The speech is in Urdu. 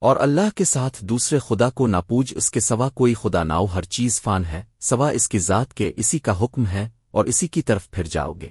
اور اللہ کے ساتھ دوسرے خدا کو ناپوج، اس کے سوا کوئی خدا ناؤ، ہر چیز فان ہے، سوا اس کی ذات کے، اسی کا حکم ہے، اور اسی کی طرف پھر جاؤ گے۔